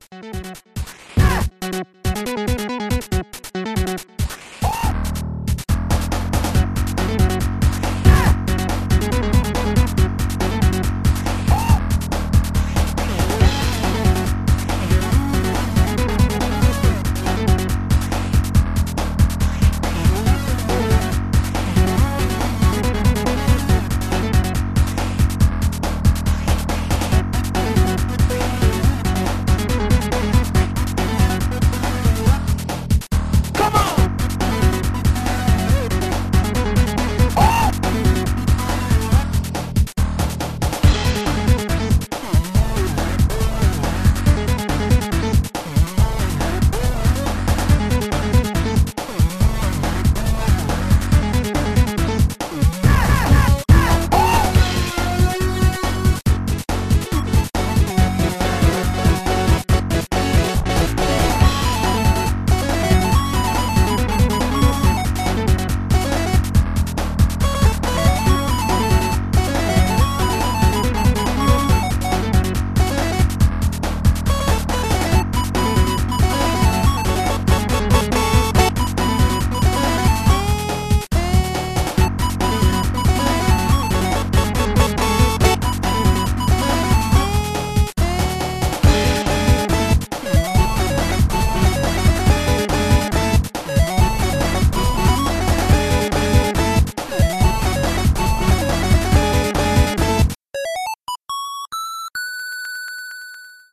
you